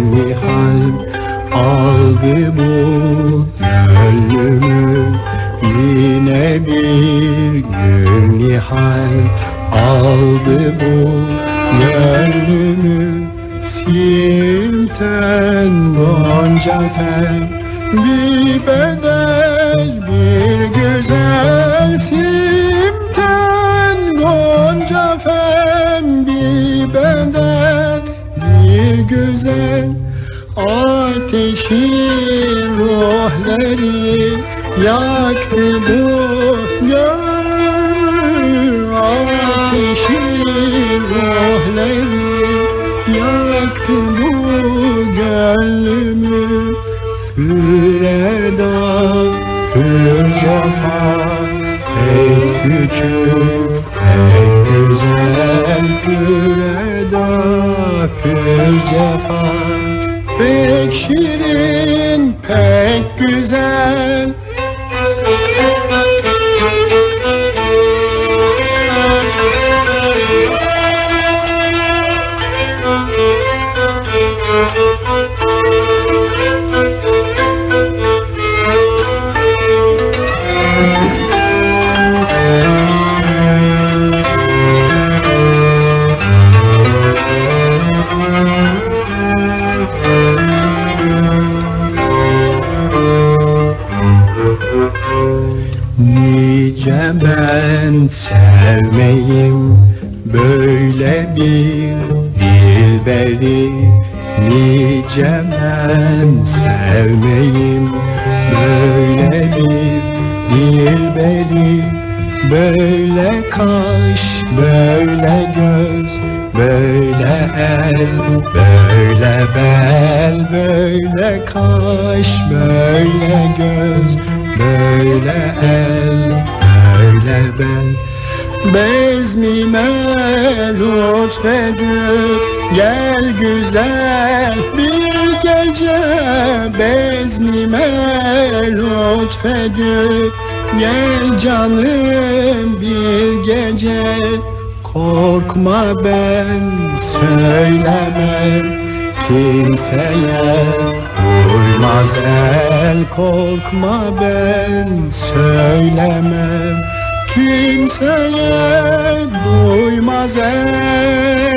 Hangi hal aldı bu gönlümü. Yine bir gün nihal aldı bu gönlümü. Silten gonca fer bir bedel güzel Ateşin ruhları yaktı bu gönlü Ateşin ruhları yaktı bu gönlümü. Hürreda, hür cefa Pek küçük, pek güzel Hürreda, hür cefa Pek şirin, pek güzel ben sevmeyim. Böyle bir dilberi Nice ben sevmeyim. Böyle bir dilberi Böyle kaş, böyle göz, böyle el, böyle bel Böyle kaş, böyle göz, böyle el, bel Bezmime lütfedip gel güzel bir gece. Bezmime lütfedip gel canım bir gece. Korkma ben söylemem kimseye. Uymaz el korkma ben söylemem kimseye duymaz el